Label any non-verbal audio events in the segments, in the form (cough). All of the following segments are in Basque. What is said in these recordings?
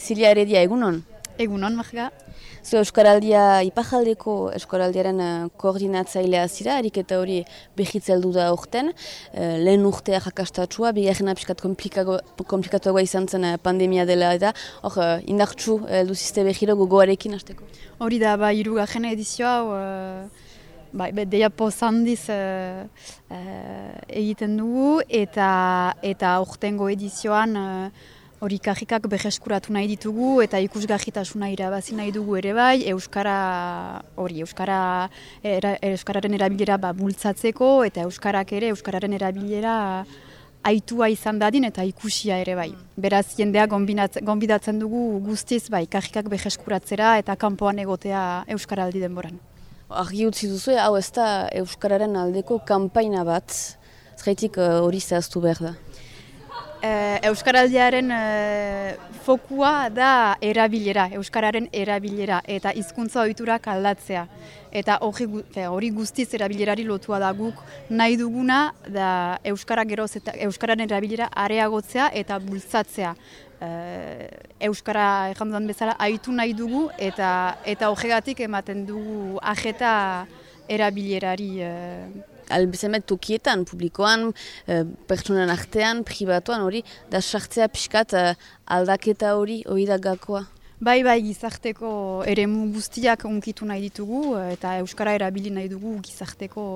Zilia Heredia, egunon? Egunon, Marga. Zu Euskaraldia ipajaldeko Euskaraldiaren uh, koordinatzailea zira, eta hori behitzeldu da urten. Uh, lehen urtea jakastatua, bigarren apiskat komplikatuagoa izan zen uh, pandemia dela eta hor uh, indartxu uh, duzizte behiro gogoarekin hasteko. Hori da, ba, irugarren edizioa, uh, ba, deia pozandiz uh, uh, egiten dugu eta, eta urtengo edizioan hori kajikak beheskuratu nahi ditugu eta ikusgarritasuna irabazi nahi dugu ere bai, Euskara hori, Euskara, era, Euskararen erabilera ba, bultzatzeko eta Euskarak ere Euskararen erabilera aitua izan dadin eta ikusia ere bai. Beraz, jendea gonbidatzen dugu guztiz bai, kajikak beheskuratzera eta kanpoan egotea Euskara aldi denboran. Argi utzi duzu, hau ez da Euskararen aldeko kanpaina bat, zaitik eh, hori zehaztu behar da. Eh, Euskaraldiaren e, fokua da erabilera, Euskararen erabilera eta hizkuntza ohiturak aldatzea. Eta hori guztiz erabilerari lotua da guk nahi duguna da Euskara geroz eta Euskararen erabilera areagotzea eta bultzatzea. E, Euskara ejan bezala aitu nahi dugu eta eta horregatik ematen dugu ajeta erabilerari albizemet tokietan, publikoan, e, pertsonan artean, privatuan hori, da sartzea pixkat e, aldaketa hori, hori da gakoa. Bai, bai, gizarteko eremu guztiak unkitu nahi ditugu eta Euskara erabili nahi dugu gizarteko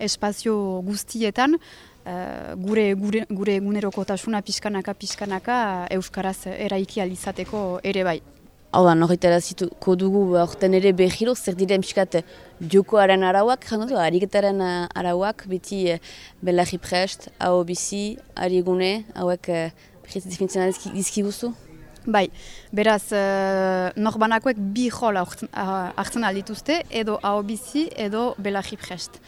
espazio guztietan. Uh, gure, gure, gure egunerokotasuna pixkanaka pixkanaka Euskaraz eraiki alizateko ere bai. Hau da, norritara zituko dugu orten ere behiro, zer diren pixkat jokoaren arauak, jango du, ariketaren eh, arauak, beti eh, belarri prest, hau bizi, arigune, hauek eh, behitz definitzen? Bai, beraz, uh, norbanakoek bi jol hartzen aldituzte, edo hau bizi, edo belarri prest.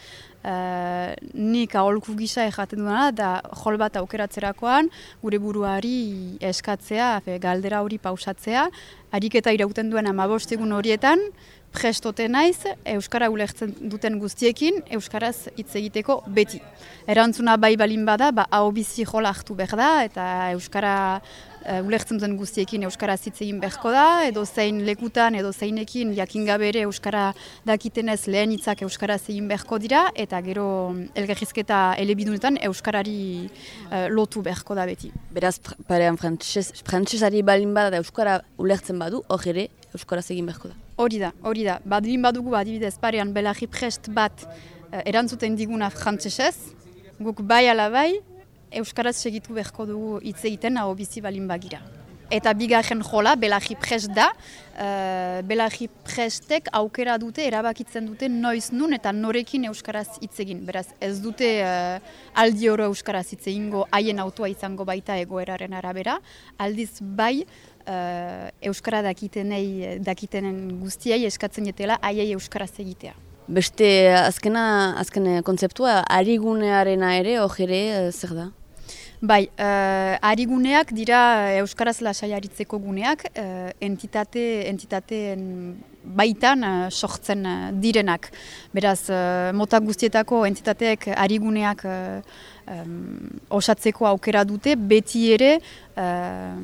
Uh, nik aholku gisa erraten duena da jol bat aukeratzerakoan gure buruari eskatzea, fe, galdera hori pausatzea, ariketa irauten duen amabostegun horietan, prestote naiz, Euskara ulertzen duten guztiekin, Euskaraz hitz egiteko beti. Erantzuna bai balin bada, ba, hau bizi jola hartu behar da, eta Euskara ulertzen duten guztiekin Euskaraz hitz egin beharko da, edo zein lekutan, edo zeinekin jakin gabe ere Euskara dakitenez lehen hitzak Euskaraz egin beharko dira, eta gero mm, elgerrizketa elebidunetan Euskarari uh, lotu beharko da beti. Beraz, parean frantzesari balin bada da Euskara ulertzen badu, hor ere Euskaraz egin beharko da. Hori da, hori da. Badibin badugu, adibidez, parean belarri prest bat uh, erantzuten diguna frantzesez, guk bai ala bai, Euskaraz segitu beharko dugu hitz egiten hau bizi balin bagira. Eta bigarren jola, belarri prest da, uh, belarri prestek aukera dute, erabakitzen dute noiz nun eta norekin Euskaraz hitz egin. Beraz, ez dute uh, aldi oro Euskaraz hitz egingo haien autua izango baita egoeraren arabera, aldiz bai, uh, Euskara dakitenei, dakitenen guztiei eskatzen jetela haiei Euskaraz egitea. Beste azkena, azken kontzeptua, arigunearena ere, hori ere, zer da? Bai, uh, ariguneak dira Euskaraz lasaiaritzeko guneak, uh, entitate, entitateen baitan uh, sortzen direnak. Beraz, uh, mota guztietako entitateek ariguneak um, osatzeko aukera dute, beti ere uh,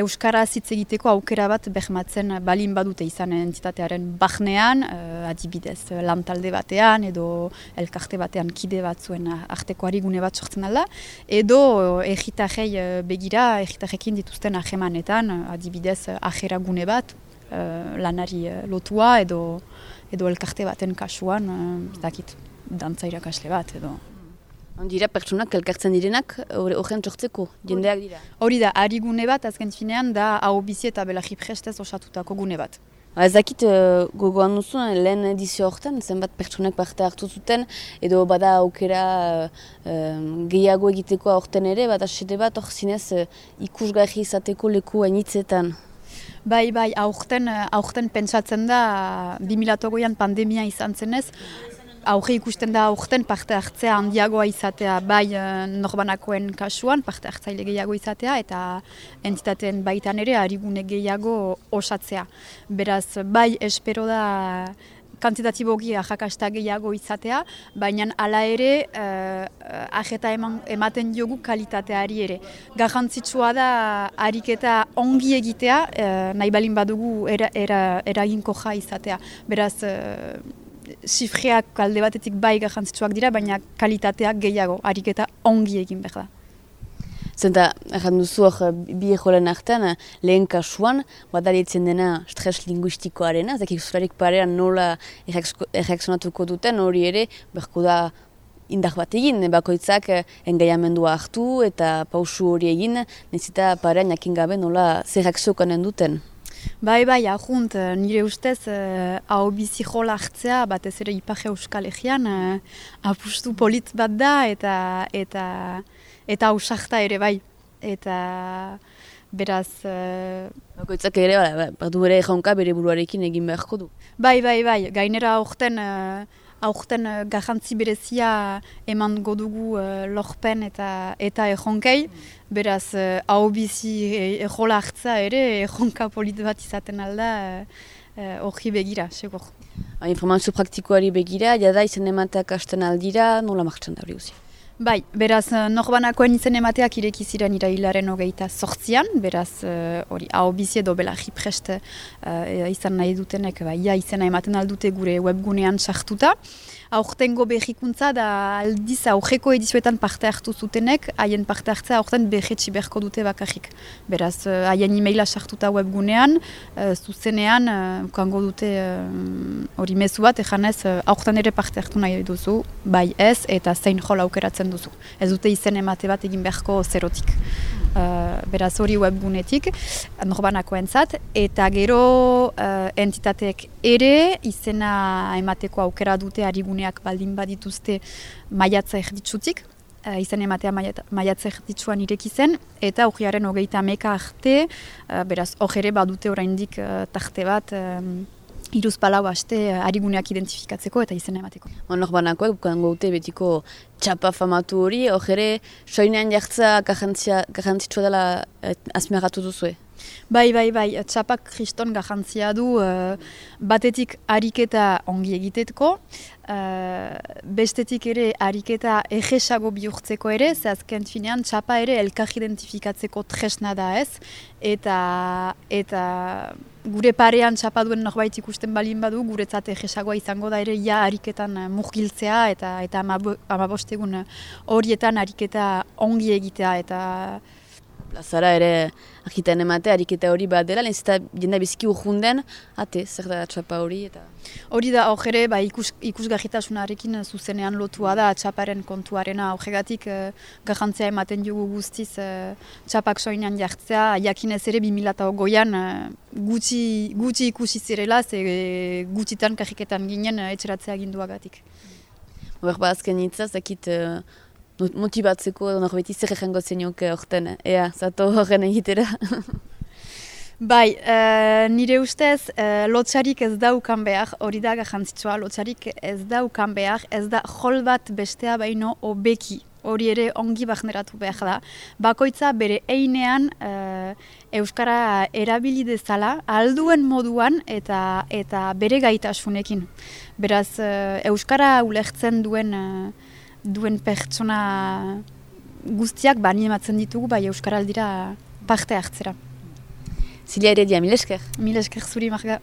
Euskara hitz egiteko aukera bat behmatzen balin badute izan entitatearen bahnean, uh, adibidez lantalde batean edo elkarte batean kide batzuen arteko arigune bat sortzen alda, edo egitarrei uh, begira, egitarrekin dituzten ahemanetan, adibidez ahera gune bat, uh, lanari lotua edo edo elkarte baten kasuan, uh, dakit, dantza irakasle bat edo Dira pertsonak elkartzen direnak horren txortzeko, jendeak dira? Hori da, ari gune bat, azken finean, da hau bizi eta belarri prestez osatutako gune bat. Ba, ez dakit uh, gogoan duzu, lehen edizio horretan, zenbat pertsonak parte hartu zuten, edo bada aukera uh, gehiago egiteko aurten ere, bat asete bat, hor zinez uh, ikusgarri izateko leku hainitzetan. Bai, bai, aurten, aurten pentsatzen da, 2008an pandemia izan zenez, Aurre ikusten da aurten parte hartzea handiagoa izatea bai uh, norbanakoen kasuan, parte hartzaile gehiago izatea eta entitateen baitan ere harigune gehiago osatzea. Beraz, bai espero da kantitatiboki ajakasta gehiago izatea, baina hala ere uh, ajeta eman, ematen diogu kalitateari ere. Garrantzitsua da ariketa ongi egitea, uh, nahi balin badugu era, era, eraginko ja izatea. Beraz, uh, sifreak alde batetik bai garrantzitsuak dira, baina kalitateak gehiago, ariketa ongi egin behar da. Zenta, erran duzu hor, bi egolen artean, lehen kasuan, badaritzen dena stres linguistikoaren, ez dakik zurarik parean nola erreakzionatuko duten, hori ere, berko da indar bat egin, bakoitzak engaiamendua hartu eta pausu hori egin, nezita parean jakin gabe nola zer duten. Bai, bai, ahunt, nire ustez, uh, hau bizi jola hartzea, batez ere ipage euskal egian, uh, apustu polit bat da, eta eta eta ausakta ere bai. Eta beraz... Uh, Bakoitzak ere, ba, badu bere jaunka bere buruarekin egin beharko du. Bai, bai, bai, gainera aurten, uh, aurten uh, garrantzi berezia eman godugu uh, lorpen eta eta ejonkei. Beraz, uh, hau bizi ejola hartza ere, ejonka polit bat izaten alda, hori uh, begira, segur. Ba, informazio praktikoari begira, jada izan emateak asten aldira, nola martxan da hori? Bai, beraz, eh, norbanakoen izen emateak ireki ziren irailaren hogeita sortzian, beraz, eh, hori, uh, hau bizi edo bela jiprest uh, izan nahi dutenek, bai, ja, izena ematen aldute gure webgunean sartuta aurtengo behikuntza da aldiz aurreko edizioetan parte hartu zutenek, haien parte hartzea aurten behetsi beharko dute bakarrik. Beraz, eh, haien e-maila sartuta webgunean, uh, zuzenean, uh, kango dute hori uh, mezu bat, ejanez, uh, aurten ere parte hartu nahi duzu, bai ez, eta zein jol aukeratzen duzu. Ez dute izen emate bat egin beharko zerotik. Uh, beraz hori webgunetik, norbanako entzat, eta gero uh, entitateek ere izena emateko aukera dute hariguneak baldin badituzte maiatza erditsutik, uh, izan ematea maiatza erditsuan ireki zen, eta horiaren hogeita meka arte, uh, beraz hori badute oraindik uh, tarte bat, iruz palau haste hariguneak identifikatzeko eta izena emateko. Honor banakoak, bukan gote betiko txapa famatu hori, hor ere, soinean jartza garrantzitsua dela eh, azmeratu duzue? Bai, bai, bai, txapak kriston garrantzia du uh, batetik ariketa ongi egitetko, uh, bestetik ere ariketa egesago bihurtzeko ere, ze azken finean txapa ere elkar identifikatzeko tresna da ez, eta, eta gure parean txapa duen norbait ikusten balin badu, guretzat egesagoa izango da ere ja ariketan murgiltzea eta eta amabostegun horietan ariketa ongi egitea eta plazara ere agiten emate, ariketa hori bat dela, lehen zeta jenda biziki urjunden, ate, zer da txapa hori eta... Hori da, hor ere, ba, ikus, ikusgarritasunarekin zuzenean lotua da txaparen kontuarena, horregatik eh, garrantzea ematen dugu guztiz eh, txapak soinan jartzea, jakinez ere 2008an eh, gutxi, gutxi ikusi zirela, ze eh, gutxitan kajiketan ginen eh, etxeratzea ginduagatik. Horba azken hitzaz, dakit motibatzeko norbeti zer egango zenioke orten, ea, zato horren egitera. (laughs) Bai, uh, nire ustez, uh, lotxarik ez daukan behar, hori da gajantzitsua, lotxarik ez daukan behar, ez da jol bat bestea baino obeki, hori ere ongi bahneratu behar da. Bakoitza bere einean uh, Euskara erabili dezala, alduen moduan eta eta bere gaitasunekin. Beraz, Euskara ulertzen duen duen pertsona guztiak bani ematzen ditugu bai Euskaraldira parte hartzera. Zilia ere dia, mil esker? Mil esker zuri, Marga.